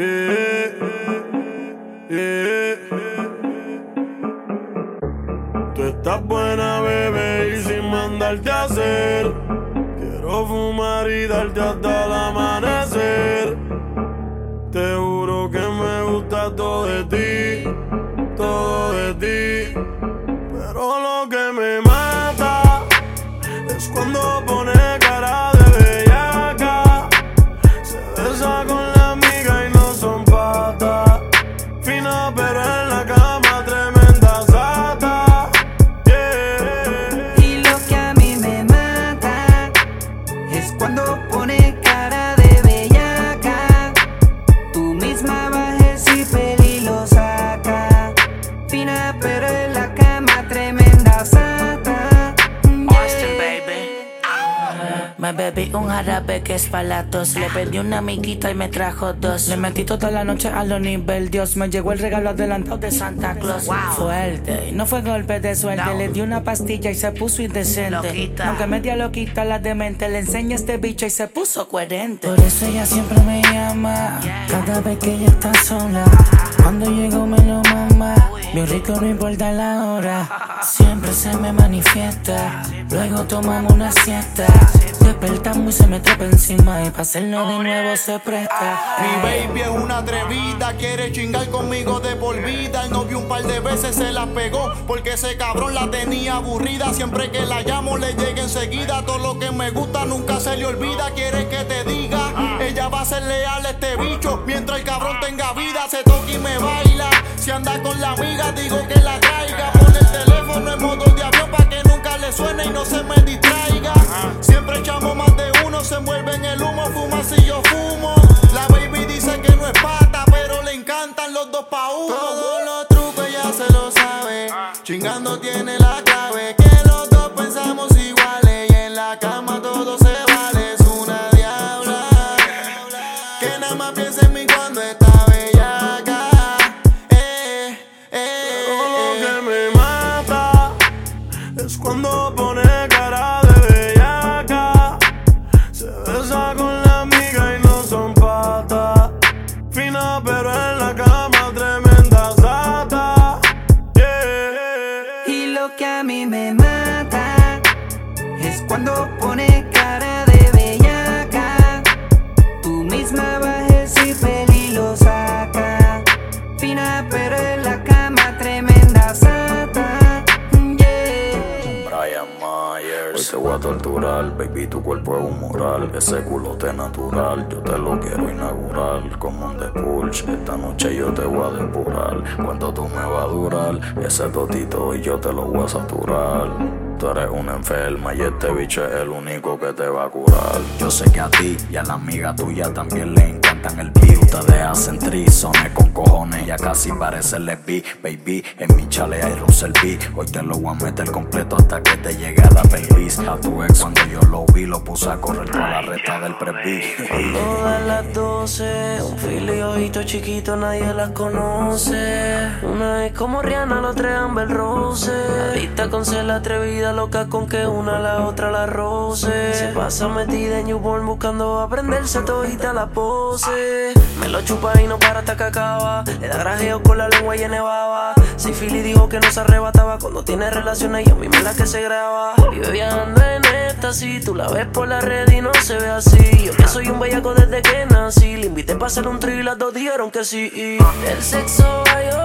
Tú estás buena, bebé, y sin mandarte a hacer. Quiero fumar y darte hasta el amanecer. Te juro que me gusta todo de ti, bebí un jarabe que es para tos. Le pedí una amiguita y me trajo dos. Le metí toda la noche a lo nivel Dios. Me llegó el regalo adelantado de Santa Claus. Fuerte, y no fue golpe de suerte. Le di una pastilla y se puso indecente. Loquita. Aunque media loquita la demente. Le enseñé este bicho y se puso coherente. Por eso ella siempre me llama. Cada vez que ella está sola. Cuando llego me lo mama. Bien rico no importa la hora. Siempre se me manifiesta. Luego tomamos una siesta. Despertamos y se me trepa encima. Y para hacerlo de nuevo se presta. Mi baby es una atrevida, quiere chingar conmigo de por vida. El novio un par de veces se la pegó porque ese cabrón la tenía aburrida. Siempre que la llamo le llega enseguida. Todo lo que me gusta nunca se le olvida. Quiere que te diga, ella va a ser leal a este bicho. Mientras el cabrón tenga vida, se toca y me baila. Si anda con la amiga, digo que la traiga. Pone el teléfono en modo de avión para que nunca le suene y no se me distraiga. Siempre echamos más de uno, se envuelve en el humo, fuma si yo fumo. La baby dice que no es pata, pero le encantan los dos pa' uno. Todos los trucos ella se lo sabe. Chingando tiene la clave. Que los dos pensamos iguales. Y en la cama todo se vale. Es una diabla. Que nada más piensa en mí cuando está bellaca. Eh, eh, lo eh. que me mata es cuando A torturar, baby, tu cuerpo es un mural. Ese culote natural, yo te lo quiero inaugurar. Como un depulch, esta noche yo te voy a depurar. Cuando tú me vas a durar, ese totito y yo te lo voy a saturar. Tú eres una enferma y este bicho es el único que te va a curar. Yo sé que a ti y a la amiga tuya también le encantan el beat. Ustedes hacen trizones con cojones, ya casi parece lesbi. Baby, en mi chale hay Russell B. Hoy te lo voy a meter completo hasta que te llegue a la playlist. A tu ex cuando yo lo vi, lo puse a correr toda la reta del presbí. Todas las 12, un filo y ojito chiquito, nadie las conoce. Una es como Rihanna, la otra es Amber Rose. Adicta con ser la atrevida, loca con que una a la otra la roce. Se pasa metida en newborn buscando aprenderse todita la pose. Me lo chupa y no para hasta que acaba. Le da grajeo con la lengua de baba. Si Philly dijo que no se arrebataba cuando tiene relaciones y a mí me la que se graba. Vive viajando en éxtasis, tú la ves por la red y no se ve así. Yo que soy un bellaco desde que nací. Le invité para hacer un trío y las dos dijeron que sí. El sexo va a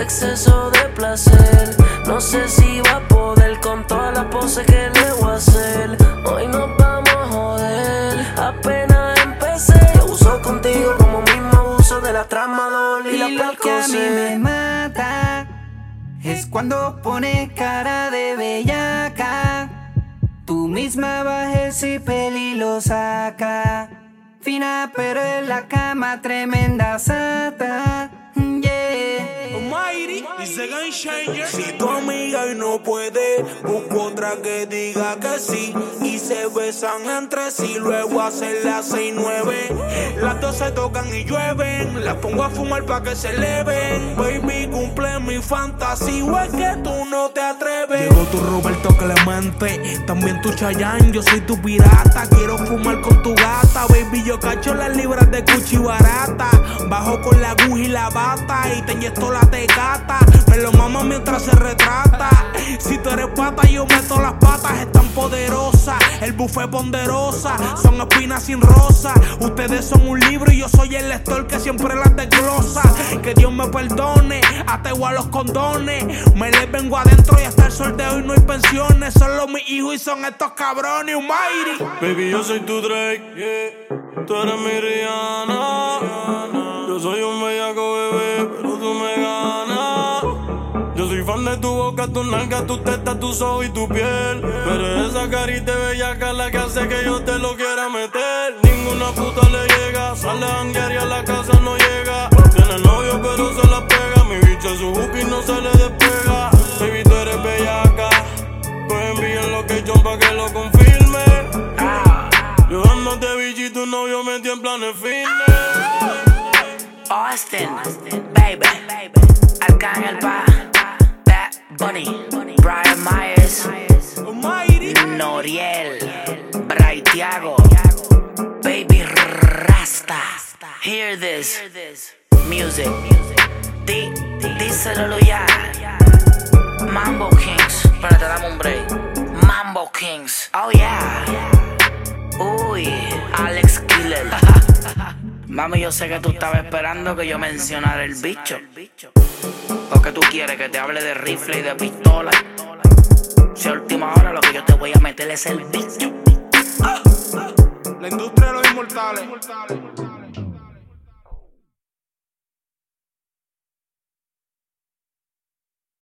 exceso de placer. No sé si va a con todas las poses que le voy a hacer. Hoy nos vamos a joder, apenas empecé. Yo uso contigo como mismo abuso de la tramadol y, Y la lo que a mí me mata es cuando pone cara de bellaca. Tú misma bajes y peli lo saca. Fina pero en la cama tremenda sata. Dice Game Changer. Si tu amiga y no puede, busco otra que diga que sí. Y se besan entre sí, luego hacen las 6 9. Las dos se tocan y llueven. Las pongo a fumar pa' que se eleven. Baby, cumple mi fantasía. O es que tú no te atreves. Llegó tu Roberto Clemente, también tu Chayanne. Yo soy tu pirata, quiero fumar con tu gata. Baby, yo cacho las libras de cuchi barata. Bajo con la aguja y la bata. Y te inyecto la Me lo mama mientras se retrata. Si tú eres pata, yo meto las patas. Es tan poderosa. El buffet ponderosa. Son espinas sin rosa. Ustedes son un libro y yo soy el lector que siempre las desglosa. Que Dios me perdone. Ateo a los condones. Me les vengo adentro y hasta el sol de hoy no hay pensiones. Solo mis hijos y son estos cabrones. Almighty. Baby, yo soy tu Drake. Tú eres mi Rihanna. Fan de tu boca, tu nalga, tu testa, tu ojos y tu piel. Pero esa carita bellaca la que hace que yo te lo quiera meter. Ninguna puta le llega. Sale a y a la casa no llega. Tiene novio, pero se la pega. Mi bicho su hook y no se le despega. Baby, tú eres bellaca. Pues envía lo que yo pa' que lo confirme. Yo dándote bicho y tu novio metió en planes fitness. Austin, baby, acá en el bar, Bad Bunny, Brian Myers. Noriel, Braithiago, Baby Rasta. Hear this music. Di, díselo ya. Mambo Kings, espérate, dame un break. Mambo Kings, oh yeah. Uy, Alex Killer. Mami, yo sé que tú estabas esperando que yo mencionara el bicho. ¿O que tú quieres que te hable de rifle y de pistola? Si a última hora lo que yo te voy a meter es el bicho. La industria de los inmortales.